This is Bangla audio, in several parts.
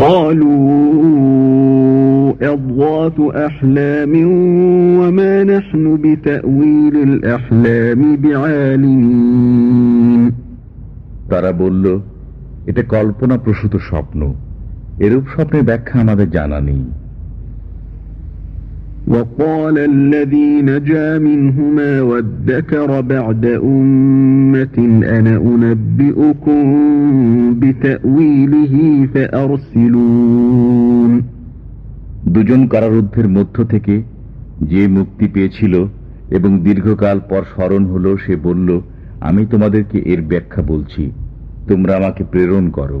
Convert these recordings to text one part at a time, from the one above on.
قالوا أضغاث أحلام وما نحن بتأويل الأحلام بعالمين তারা বলল এটা কল্পনা প্রসূত স্বপ্ন এরূপ স্বপ্নের ব্যাখ্যা আমাদের জানা নেই وقال الذي نجا منهما وادكر بعد أمة أنا أنبئكم بتأويله فأرسلون দুজন কারারুদ্ধের মধ্য থেকে যে মুক্তি পেয়েছিল এবং দীর্ঘকাল পর স্মরণ হলো সে বলল আমি তোমাদেরকে এর ব্যাখ্যা বলছি তোমরা আমাকে প্রেরণ করো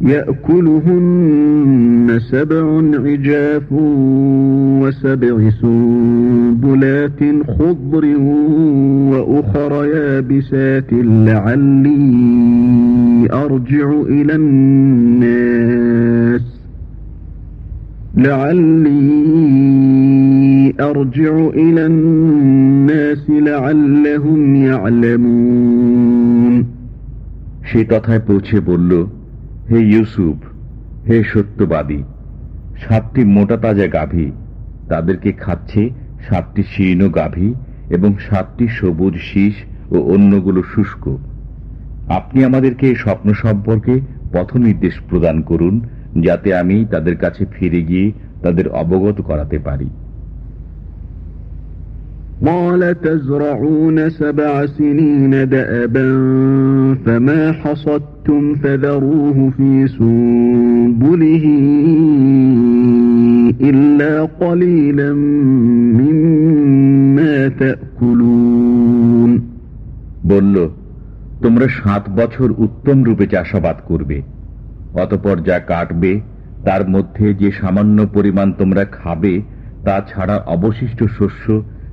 يأكلهن سبع عجاف وسبع سنبلات خضر وأخر يابسات لعلي أرجع إلى الناس لعلي أرجع إلى الناس لعلهم يعلمون সে তথায় পৌঁছে বলল হে ইউসুফ, হে সত্যবাদী, সাতটি মোটা তাজা গাভী, তাদেরকে খাচ্ছে সাতটি শীর্ণ গাভী এবং সাতটি সবুজ শীষ ও অন্যগুলো শুষ্ক। আপনি আমাদেরকে স্বপ্ন সম্পর্কে পথ নির্দেশ প্রদান করুন, যাতে আমি তাদের কাছে ফিরে গিয়ে তাদের অবগত করাতে পারি। قال تزرعون سبع سنين دأبا فما حصدتم فذروه في سنبله إلا قليلا مما تأكلون বলল তোমরা সাত বছর উত্তম রূপে চাষাবাদ করবে অতপর যা কাটবে তার মধ্যে যে সামান্য পরিমাণ তোমরা খাবে তা ছাড়া অবশিষ্ট শস্য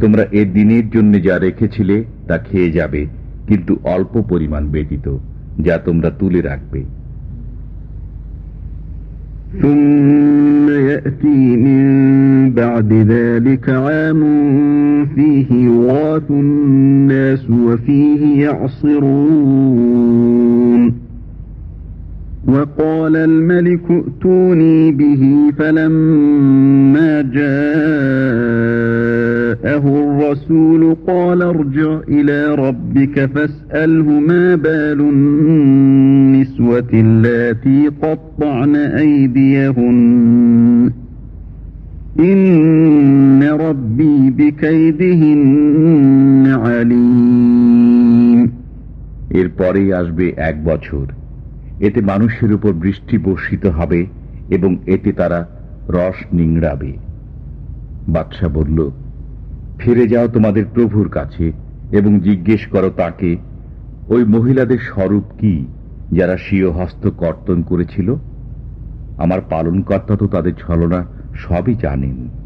তোমরা এ দিনের জন্য যা রেখেছিলে তা খেয়ে যাবে, কিন্তু অল্প পরিমাণ ব্যতীত, যা তোমরা তুলে রাখবে। ثم وقال الملك ائتوني به فلما جاءه الرسول قال ارجع إلى ربك فاسأله ما بال النسوة اللاتي قطعن أيديهن إن ربي بكيدهن عليم এরপরেই আসবে এক বছর এতে মানুষের উপর বৃষ্টি বর্ষিত হবে এবং এতে তারা রস নিংড়াবে। বাদশাহ বলল, ফিরে যাও তোমাদের প্রভুর কাছে এবং জিজ্ঞেস করো তাকে, ওই মহিলাদের স্বরূপ কি যারা স্বীয় হস্ত কর্তন করেছিল? আমার পালনকর্তা তো তাদের ছলনা সবই জানেন।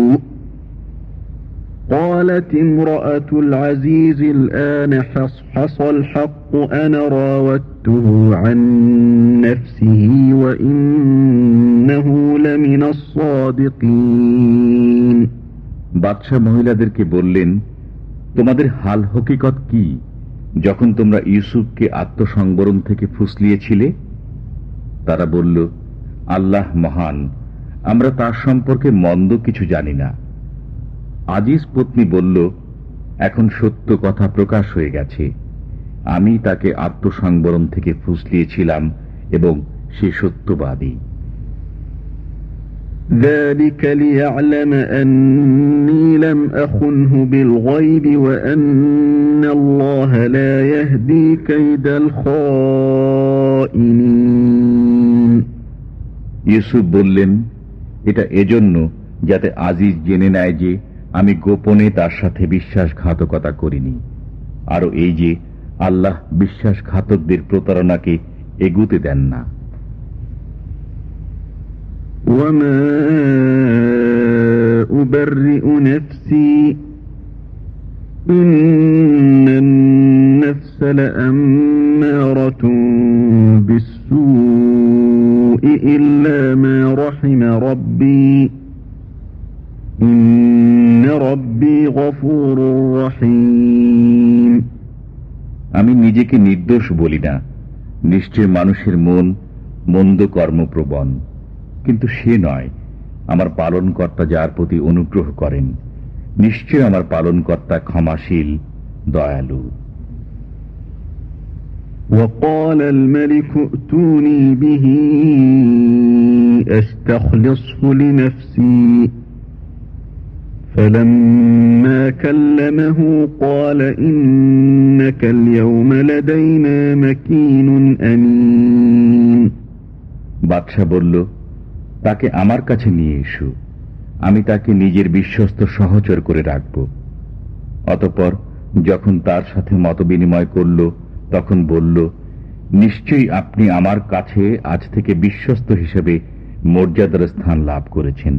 قالت امرأة العزيز الآن حصحص الحق أنا راودته عن نفسه وإنه لمن الصادقين বাদশাহ মহিলাদেরকে বললেন তোমাদের হাল হকিকত কি যখন তোমরা ইউসুফকে আত্মসংবরণ থেকে ফুসলিয়েছিলে তারা বলল আল্লাহ মহান আমরা তার সম্পর্কে মন্দ কিছু জানি না আজিজ পত্নী বলল এখন সত্য কথা প্রকাশ হয়ে গেছে আমি তাকে আত্মসংবরণ থেকে ফুসলিয়েছিলাম এবং সে সত্যবাদী ذلك ليعلم أني لم أخنه بالغيب وأن الله لا يهدي كيد الخائنين ইউসুফ বললেন এটা এজন্য যাতে আজিজ জেনে নেয় যে আমি গোপনে তার সাথে বিশ্বাসঘাতকতা করিনি। আরও এই যে, আল্লাহ বিশ্বাসঘাতকদের প্রতারণাকে এগুতে দেন না। ইল্লা মা রহিমা রব্বী। আমি নিজেকে নির্দোষ বলি না নিশ্চয় মানুষের মন মন্দ কর্মপ্রবণ কিন্তু সে নয় আমার পালনকর্তা যার প্রতি অনুগ্রহ করেন নিশ্চয় আমার পালনকর্তা ক্ষমাশীল দয়ালু وقال الملك ائتوني به استخلصه لنفسي فلما كلمه قال إنك اليوم لدينا مكين أمين বাদশাহ বলল তাকে আমার কাছে নিয়ে এসো আমি তাকে নিজের বিশ্বস্ত সহচর করে রাখব অতপর যখন তার সাথে মত বিনিময় করল তখন বলল নিশ্চয়ই আপনি আমার কাছে আজ থেকে বিশ্বস্ত হিসেবে মর্যাদার স্থান লাভ করেছেন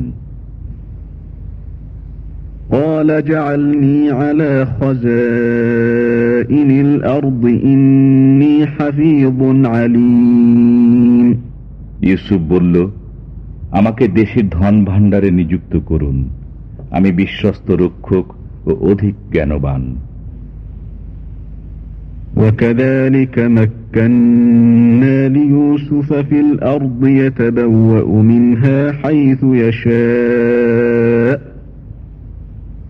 قال جعلني على خزائن الأرض إني حفيظ عليم ইউসুফ বলল আমাকে দেশের ধন ভাণ্ডারে নিযুক্ত করুন আমি বিশ্বস্ত রক্ষক ও অধিক জ্ঞানবান وكذلك مكنا ليوسف في الأرض يتبوأ منها حيث يشاء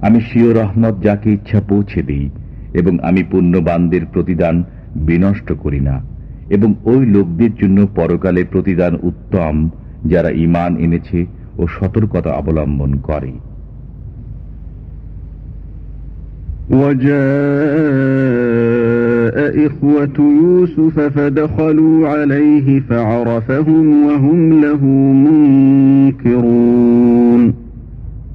আমি শিও রহমত যাকে ইচ্ছা পৌঁছে দিই এবং আমি পুণ্যবানদের প্রতিদান বিনষ্ট করি না এবং ওই লোকদের জন্য পরকালে প্রতিদান উত্তম যারা ইমান এনেছে ও সতর্কতা অবলম্বন করে وجاء إخوة يوسف فدخلوا عليه فعرفهم وهم له منكرون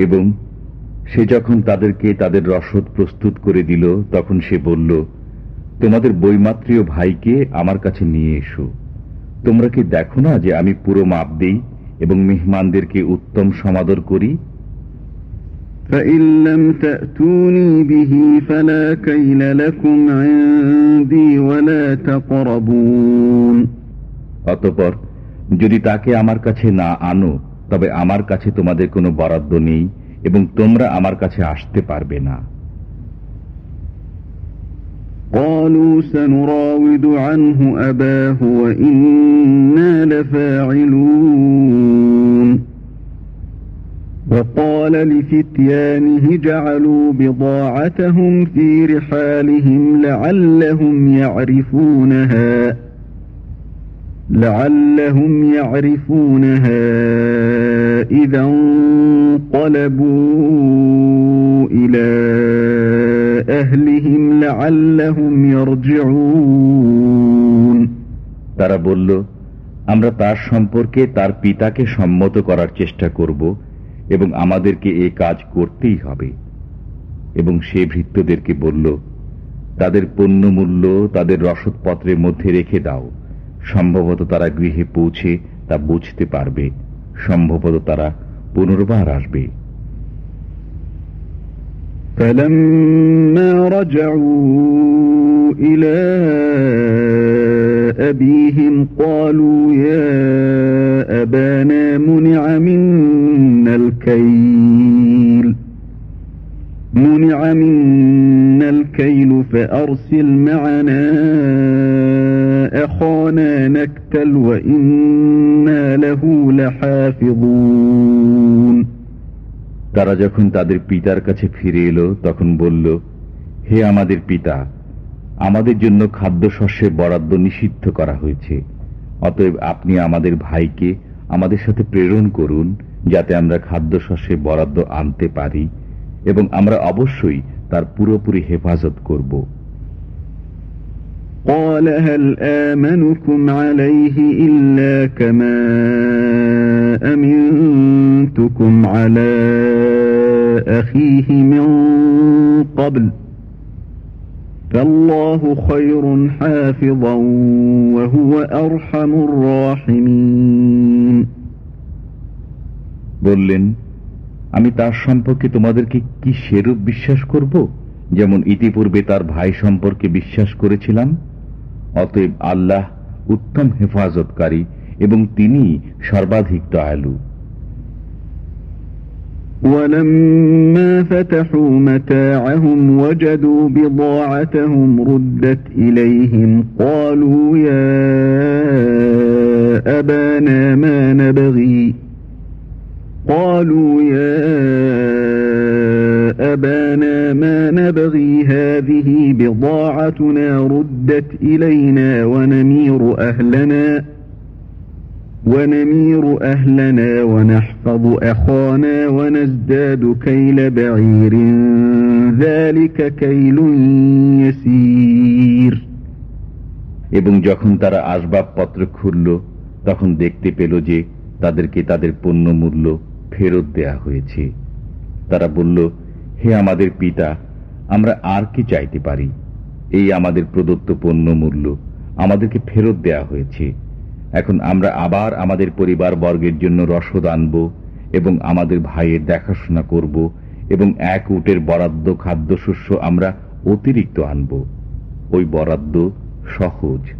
এবং সে যখন তাদেরকে তাদের রসদ প্রস্তুত করে দিল তখন সে বলল তোমাদের বৈমাত্রীয় ভাইকে আমার কাছে নিয়ে এসো। তোমরা কি দেখো না যে আমি পুরো মাপ দিই এবং মেহমানদেরকে উত্তম সমাদর করি? অতপর যদি তাকে আমার কাছে না আনো তবে আমার কাছে তোমাদের কোনো বরাদ্দ নেই এবং তোমরা আমার কাছে আসতে পারবে না قالوا سنراود عنه أباه وإنا لفاعلون وقال لفتيانه جعلوا بضاعتهم في رحالهم لعلهم يعرفونها لعلهم يعرفونها إذا انقلبوا إلى أهلهم لعلهم يرجعون তারা বলল আমরা তার সম্পর্কে তার পিতাকে সম্মত করার চেষ্টা করব এবং আমাদেরকে এ কাজ করতেই হবে এবং সে ভৃত্যদেরকে বলল তাদের পণ্য মূল্য তাদের রসদপত্রের মধ্যে রেখে দাও সম্ভবত তারা গৃহে পৌঁছে তা বুঝতে পারবে সম্ভবত তারা পুনর্বার আসবে فلما رجعوا إلى أبيهم قالوا يا أبانا منع منا الكيل منع منا الكيل فأرسل معنا أخانا نكتل وإنا له لحافظون তারা যখন তাদের পিতার কাছে ফিরে এলো তখন বলল হে আমাদের পিতা আমাদের জন্য খাদ্যশস্যের বরাদ্দ নিষিদ্ধ করা হয়েছে অতএব আপনি আমাদের ভাইকে আমাদের সাথে প্রেরণ করুন যাতে আমরা খাদ্যশস্যের বরাদ্দ আনতে পারি এবং আমরা অবশ্যই তার পুরোপুরি হেফাজত করব قال هل آمنكم عليه إلا كما أمنتكم على أخيه من قبل فالله خير حافظا وهو أرحم الراحمين বললেন আমি তার সম্পর্কে তোমাদেরকে কি সেরূপ বিশ্বাস করব যেমন ইতিপূর্বে তার ভাই সম্পর্কে বিশ্বাস করেছিলাম অতএব আল্লাহ উত্তম হেফাজতকারী এবং তিনি সর্বাধিক দয়ালু ولما فتحوا متاعهم وجدوا بضاعتهم ردت إليهم قالوا يا أبانا ما نبغي قالوا يا أبانا ما نبغي هذه بضاعتنا ردت إلينا ونمير أهلنا ونمير أهلنا ونحفظ أخانا ونزداد كيل بعير ذلك كيل يسير এবং যখন তারা আসবাবপত্র খুলল তখন দেখতে পেল যে তাদেরকে তাদের পণ্য মূল্য ফেরত দেয়া হয়েছে তারা বলল হে আমাদের পিতা, আমরা আর কি চাইতে পারি? এই আমাদের প্রদত্ত পণ্য মূল্য আমাদেরকে ফেরত দেয়া হয়েছে। এখন আমরা আবার আমাদের পরিবার বর্গের জন্য রসদ আনব এবং আমাদের ভাইয়ের দেখাশোনা করব এবং এক উটের বরাদ্দ খাদ্যশস্য আমরা অতিরিক্ত আনব। ওই বরাদ্দ সহজ।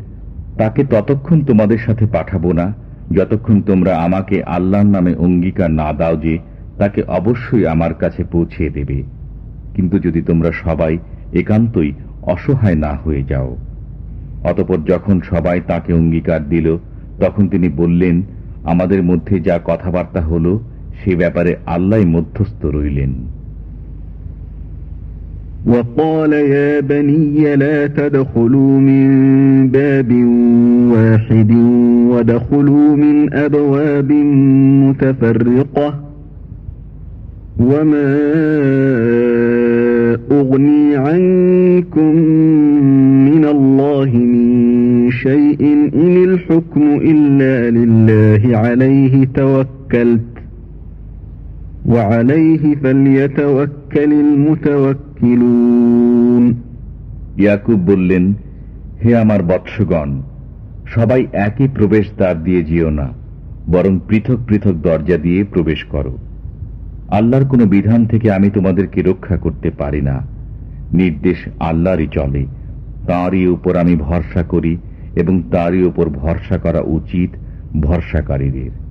তাকে ততক্ষণ তোমাদের সাথে পাঠাবো না, যতক্ষণ তোমরা আমাকে আল্লাহর নামে অঙ্গীকার না দাও যে তাকে অবশ্যই আমার কাছে পৌঁছে দেবে। কিন্তু যদি তোমরা সবাই একান্তই অসহায় না হয়ে যাও। অতপর যখন সবাই তাকে অঙ্গীকার দিল, তখন তিনি বললেন, আমাদের মধ্যে যা কথাবার্তা হলো, সে ব্যাপারে আল্লাহ মধ্যস্থ রইলেন। وقال يا بني لا تدخلوا من باب واحد ودخلوا من أبواب متفرقة وما أغني عنكم من الله من شيء إن الحكم إلا لله عليه توكلت ইয়াকুব বললেন, হে আমার বৎসগণ, সবাই একই প্রবেশ দ্বার দিয়ে যেও না, বরং পৃথক পৃথক দরজা দিয়ে প্রবেশ করো। আল্লাহর কোনো বিধান থেকে আমি তোমাদেরকে রক্ষা করতে পারি না। নির্দেশ আল্লাহরই চলে, তাঁরই উপর আমি ভরসা করি এবং তারই উপর ভরসা করা উচিত ভরসাকারীদের।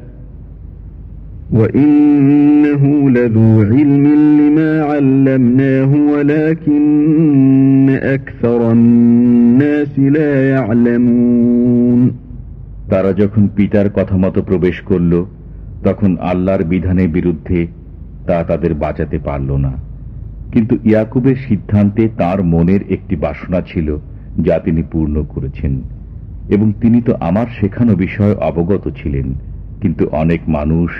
وإنه لذو علم لما علمناه ولكن أكثر الناس لا يعلمون তারা যখন পিতার কথা মতো প্রবেশ করল তখন আল্লাহর বিধানের বিরুদ্ধে তা তাদের বাঁচাতে পারল না কিন্তু ইয়াকুবের সিদ্ধান্তে তার মনের একটি বাসনা ছিল যা তিনি পূর্ণ করেছেন এবং তিনি তো আমার শেখানো বিষয় অবগত ছিলেন কিন্তু অনেক মানুষ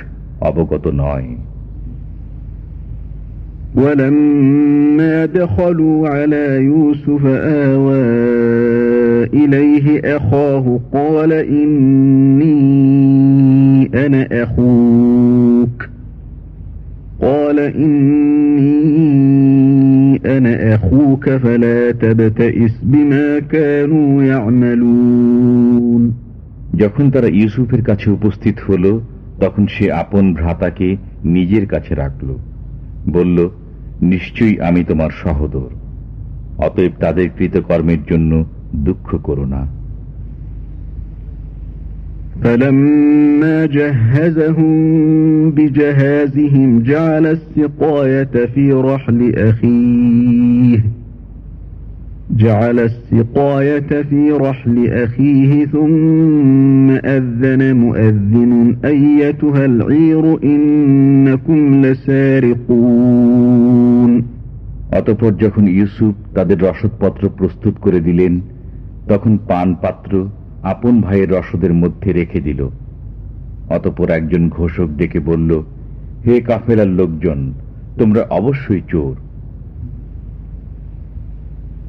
অবগত নয় ولما دخلوا على يوسف آوى إليه أخاه قال إني أنا أخوك قال إني أنا أخوك فلا تبتئس بما كانوا يعملون যখন তারা ইউসুফের কাছে উপস্থিত হল তখন সে আপন ভ্রাতাকে নিজের কাছে রাখল বলল নিশ্চয়ই আমি তোমার সহদর অতএব তাদের কৃতকর্মের জন্য দুঃখ করো না فلما جهزهم بجهازهم جعل السقاية في رحل أخيه جعل السقاية في رحل أخيه ثم أذن مؤذن أيتها العير إنكم لسارقون অতপর যখন ইউসুফ তাদের রসদপত্র প্রস্তুত করে দিলেন তখন পান পাত্র আপন ভাইয়ের রসদের মধ্যে রেখে দিল অতপর একজন ঘোষক ডেকে বলল হে কাফেলার লোকজন তোমরা অবশ্যই চোর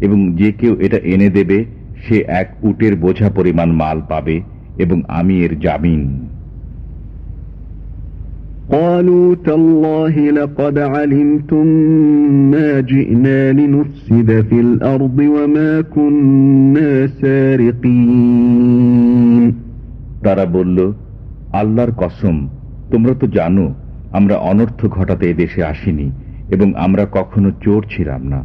এবং যে কেউ এটা এনে দেবে সে এক উটের বোঝা পরিমাণ মাল পাবে এবং আমি এর জামিন قالوا تالله لقد علمتم ما جئنا لنفسد في الأرض وما كنا سارقين তারা বলল আল্লাহর কসম তোমরা তো জানো আমরা অনর্থ ঘটাতে এদেশে আসিনি এবং আমরা কখনো চোর ছিলাম না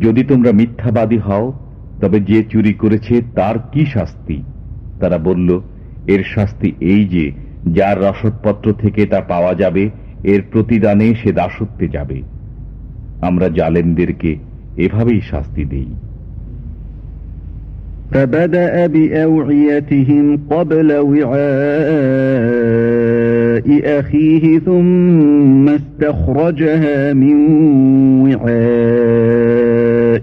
যদি তোমরা মিথ্যাবাদী হও তবে যে চুরি করেছে তার কি শাস্তি তারা বলল এর শাস্তি এই যে যার রসদপত্র থেকে তা পাওয়া যাবে এর প্রতিদানে সে দাসত্বে যাবে আমরা জালেমদেরকে এভাবেই শাস্তি দেই فبدأ بأوعيتهم قبل وعاء أخيه ثم استخرجها من وعاء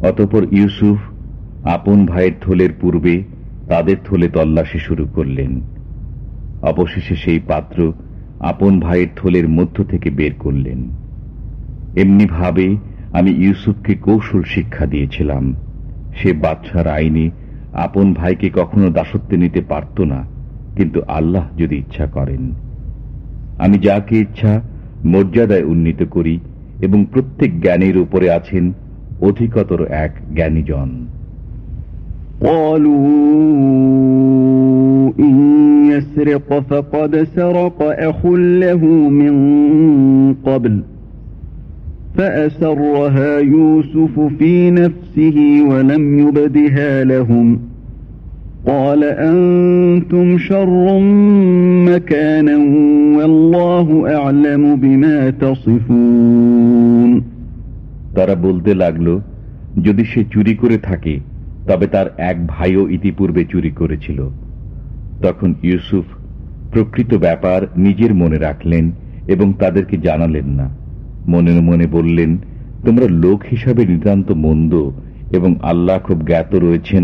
অতপর ইউসুফ আপন ভাইয়ের থলের পূর্বে তাদের থলে তল্লাশি শুরু করলেন। অবশেষে সেই পাত্র আপন ভাইয়ের থলের মধ্য থেকে বের করলেন। এমনি ভাবে আমি ইউসুফকে কৌশল শিক্ষা দিয়েছিলাম। সে বাচ্চার আইনে আপন ভাইকে কখনো দাসত্বে নিতে পারত না, কিন্তু আল্লাহ যদি ইচ্ছা করেন। আমি যাকে ইচ্ছা মর্যাদায় উন্নীত করি এবং প্রত্যেক জ্ঞানের উপরে আছেন অধিকতর এক জ্ঞানীজন يسرق فقد سرق أخ له من قبل فأسرها يوسف في نفسه ولم يبدها لهم قال أنتم شر مكانا والله أعلم بما تصفون তারা বলতে লাগল যদি সে চুরি করে থাকে তবে তার এক ভাইও ইতিপূর্বে চুরি করেছিল তখন ইউসুফ প্রকৃত ব্যাপার নিজের মনে রাখলেন এবং তাদেরকে জানালেন না মনে মনে বললেন তোমরা লোক হিসাবে নিতান্ত মন্দ এবং আল্লাহ খুব জ্ঞাত রয়েছেন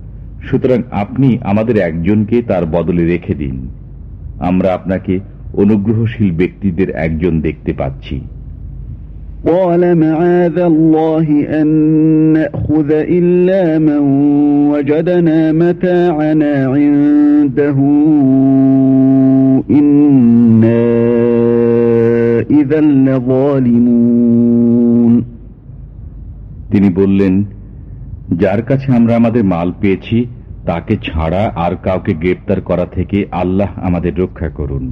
সুতরাং আপনি আমাদের একজনকে তার বদলে রেখে দিন আমরা আপনাকে অনুগ্রহশীল ব্যক্তিদের একজন দেখতে পাচ্ছি قال معاذ الله أن نأخذ إلا من وجدنا متاعنا عنده إنا إذا لظالمون তিনি বললেন যার কাছে আমরা আমাদের মাল পেয়েছি তাকে ছাড়া আর কাউকে গ্রেপ্তার করা থেকে আল্লাহ আমাদের রক্ষা করুন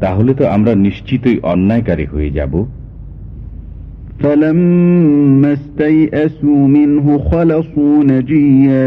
তাহলে তো আমরা নিশ্চিতই অন্যায়কারী হয়ে যাব فلما استيئسوا منه خلصوا نجيا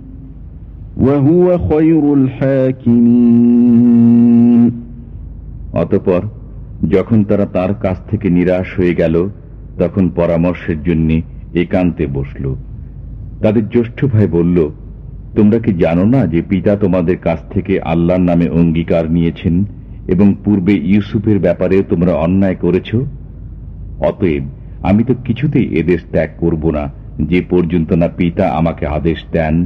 অতপর, যখন তারা তার কাছ থেকে নিরাশ হয়ে গেল, তখন পরামর্শের জন্য একান্তে বসল। তাদের জ্যেষ্ঠ ভাই বলল, তোমরা কি জানো না যে পিতা তোমাদের কাছ থেকে আল্লাহর নামে অঙ্গীকার নিয়েছেন এবং পূর্বে ইউসুফের ব্যাপারে তোমরা অন্যায় করেছ? অতএব, আমি তো কিছুতেই এদেশ ত্যাগ করব না, যে পর্যন্ত না পিতা আমাকে আদেশ দেন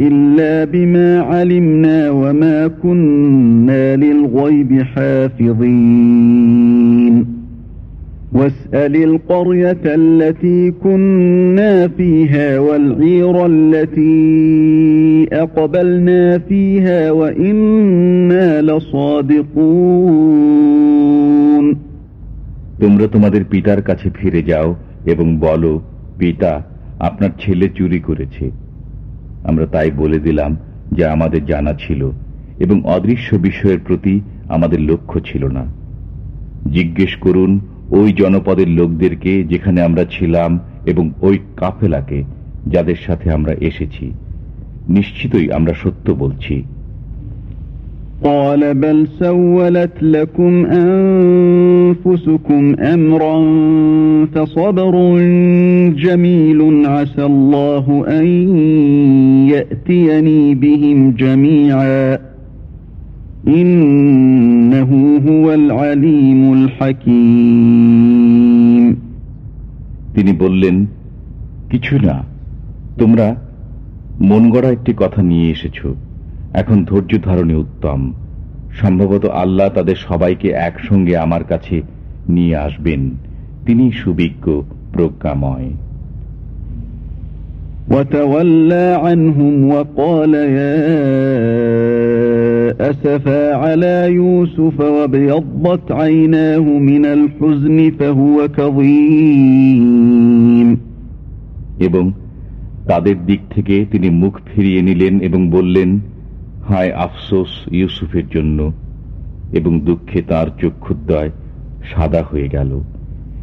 إلا بما علمنا وما كنا للغيب حافظين واسأل القرية التي كنا فيها والعير التي أقبلنا فيها وإنا لصادقون তোমরা তোমাদের পিতার কাছে ফিরে যাও এবং বলো পিতা আপনার ছেলে চুরি করেছে আমরা তাই বলে দিলাম যা আমাদের জানা ছিল এবং অদৃশ্য বিষয়ের প্রতি আমাদের লক্ষ্য ছিল না। জিজ্ঞেস করুন ওই জনপদের লোকদেরকে যেখানে আমরা ছিলাম এবং ওই কাফেলাকে যাদের সাথে আমরা এসেছি। নিশ্চিতই আমরা সত্য বলছি। قال بل سولت لكم أنفسكم أمرا فصبر جميل عسى الله أن يأتيني بهم جميعا إنه هو العليم الحكيم তিনি বললেন কিছু না তোমরা মন গড়া একটি কথা নিয়ে এসেছ এখন ধৈর্য ধারণে উত্তম সম্ভবত আল্লাহ তাদের সবাইকে একসঙ্গে আমার কাছে নিয়ে আসবেন তিনি সুবিজ্ঞ প্রজ্ঞাময় وتولى عنهم وقال يا أسفا على يوسف وابيضت عيناه من الحزن فهو كظيم এবং তাদের দিক থেকে তিনি মুখ ফিরিয়ে নিলেন এবং বললেন হায় আফসোস ইউসুফের জন্য এবং দুঃখে তার চক্ষুদ্দয় সাদা হয়ে গেল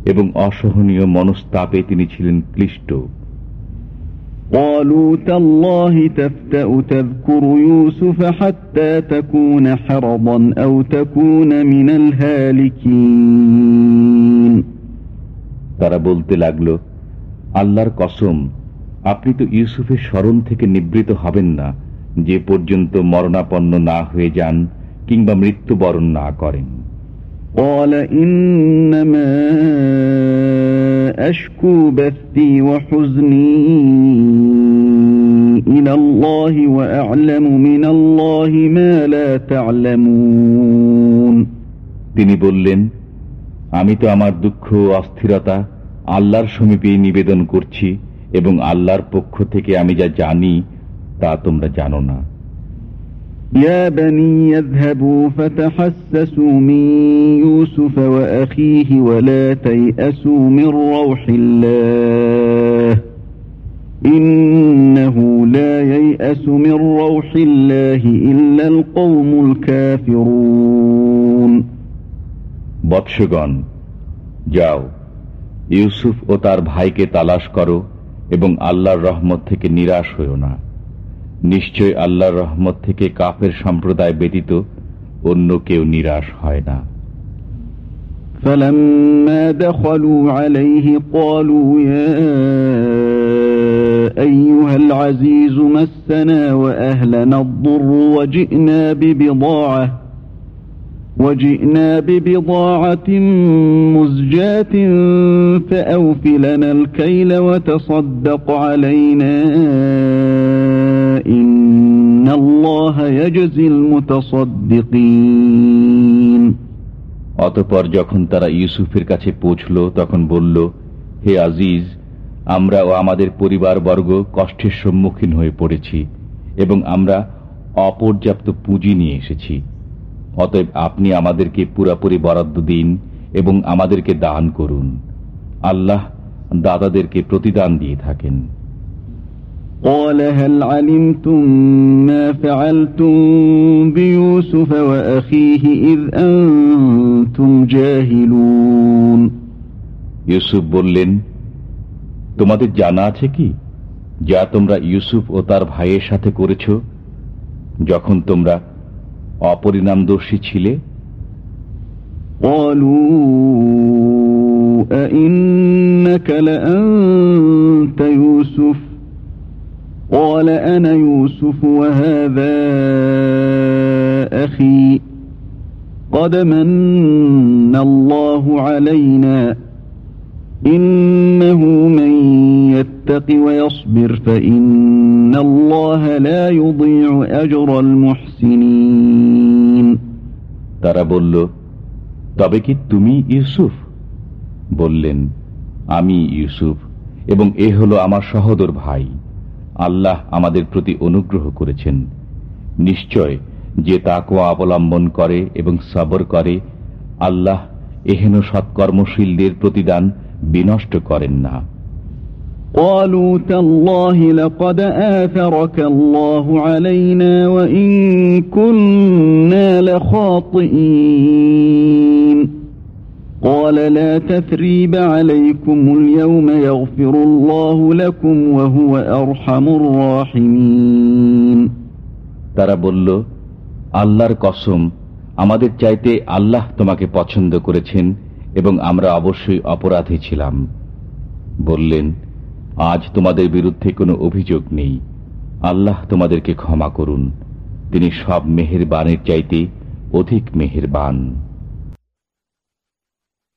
এবং অসহনীয় মনস্তাপে তিনি ছিলেন ক্লিষ্ট قالوا تالله تفتأ تذكر يوسف حتى تكون حرضا أو تكون من الهالكين তারা বলতে লাগলো আল্লাহর কসম আপনি তো ইউসুফের স্মরণ থেকে নিবৃত হবেন না যে পর্যন্ত মরণাপন্ন না হয়ে যান কিংবা মৃত্যুবরণ না করেন قال إنما أشكو بثي وحزني إلى الله وأعلم من الله ما لا تعلمون তিনি বললেন আমি তো আমার দুঃখ ও অস্থিরতা আল্লাহর সমীপে নিবেদন করছি এবং আল্লাহর পক্ষ থেকে আমি যা জানি তা তোমরা জানো না يا بني يذهبوا فتحسسوا من يوسف وأخيه ولا تيأسوا من روح الله إنه لا ييأس من روح الله إلا القوم الكافرون বৎসগণ যাও ইউসুফ ও তার ভাইকে তালাশ করো এবং আল্লাহর রহমত থেকে নিরাশ হইও না নিশ্চয় আল্লাহর রহমত থেকে কাফের সম্প্রদায় ব্যতীত অন্য কেউ নিরাশ হয় না فلما دخلوا عليه قالوا يا أيها العزيز مسنا وأهلنا الضر وجئنا ببضاعة وجئنا ببضاعة مزجاة فأوف لنا الكيل وتصدق علينا إن الله يجزي المتصدقين অতপর যখন তারা ইউসুফের কাছে পৌঁছল তখন বলল হে আজিজ আমরা ও আমাদের পরিবারবর্গ কষ্টের সম্মুখীন হয়ে পড়েছি এবং আমরা অপর্যাপ্ত পুঁজি নিয়ে এসেছি অতএব আপনি আমাদেরকে পুরাপুরি বরাদ্দ দিন এবং আমাদেরকে দান করুন আল্লাহ দাদাদেরকে প্রতিদান দিয়ে থাকেন قال هل علمتم ما فعلتم بيوسف وأخيه إذ أنتم جاهلون ইউসুফ বললেন তোমাদের জানা আছে কি যা তোমরা ইউসুফ ও তার ভাইয়ের সাথে করেছ যখন তোমরা অপরিণামদর্শী ছিলে قالوا أئنك لأنت يوسف قال أنا يوسف وهذا أخي قد من الله علينا إنه من يتق তারা বলল, তবে কি তুমি ইউসুফ? বললেন, আমি ইউসুফ, এবং এ হলো আমার সহদর ভাই। আল্লাহ আমাদের প্রতি অনুগ্রহ করেছেন। নিশ্চয় যে তাকে অবলম্বন করে এবং সবর করে, আল্লাহ এহেন সৎকর্মশীলদের প্রতিদান বিনষ্ট করেন না। قالوا تالله لقد آثرك الله علينا وإن كنا لخاطئين قال لا تثريب عليكم اليوم يغفر الله لكم وهو أرحم الراحمين তারা বলল আল্লাহর কসম আমাদের চাইতে আল্লাহ তোমাকে পছন্দ করেছেন এবং আমরা অবশ্যই অপরাধী ছিলাম বললেন আজ তোমাদের বিরুদ্ধে কোনো অভিযোগ নেই। আল্লাহ তোমাদেরকে ক্ষমা করুন। তিনি সব মেহেরবানের চাইতে অধিক মেহেরবান।